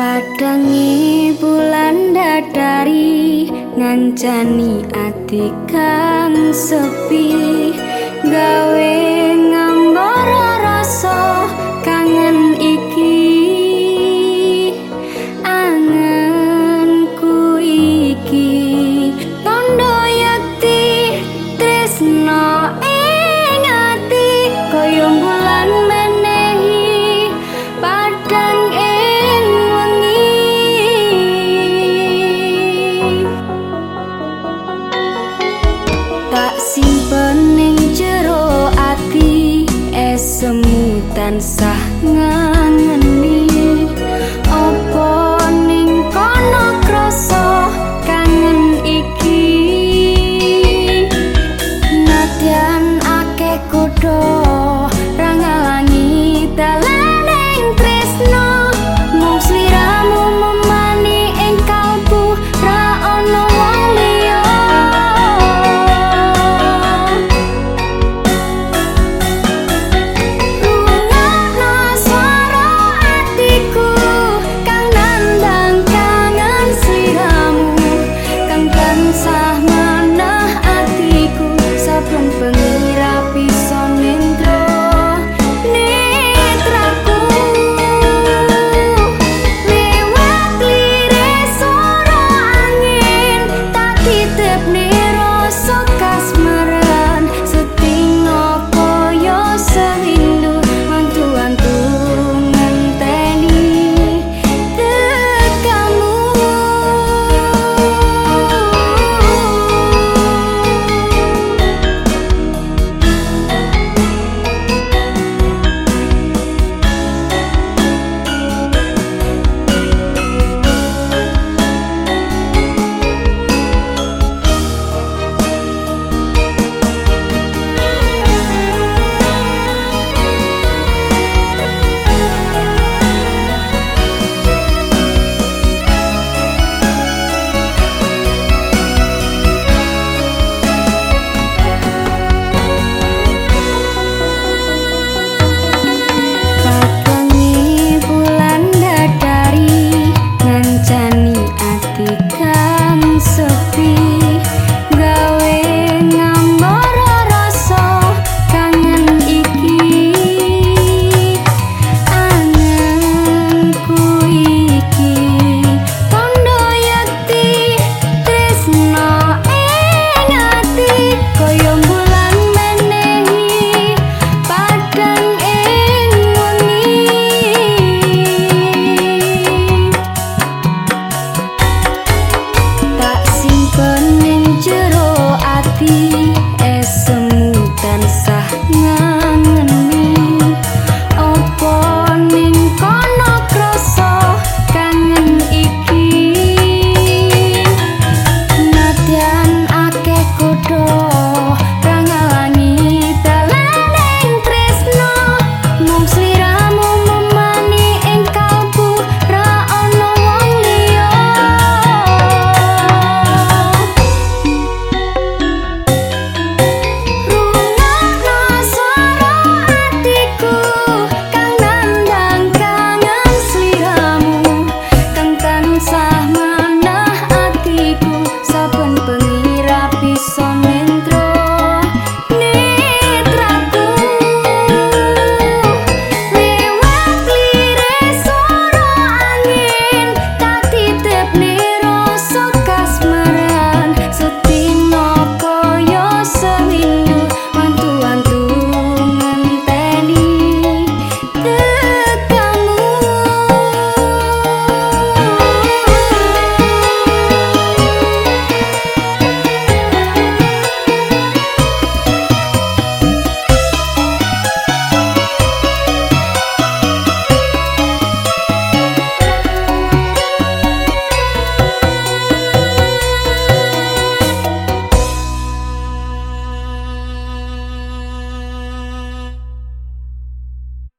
padangi bulan dadari ngancani ati kang sepi simpen ning jero ati esemu tansah ngangeni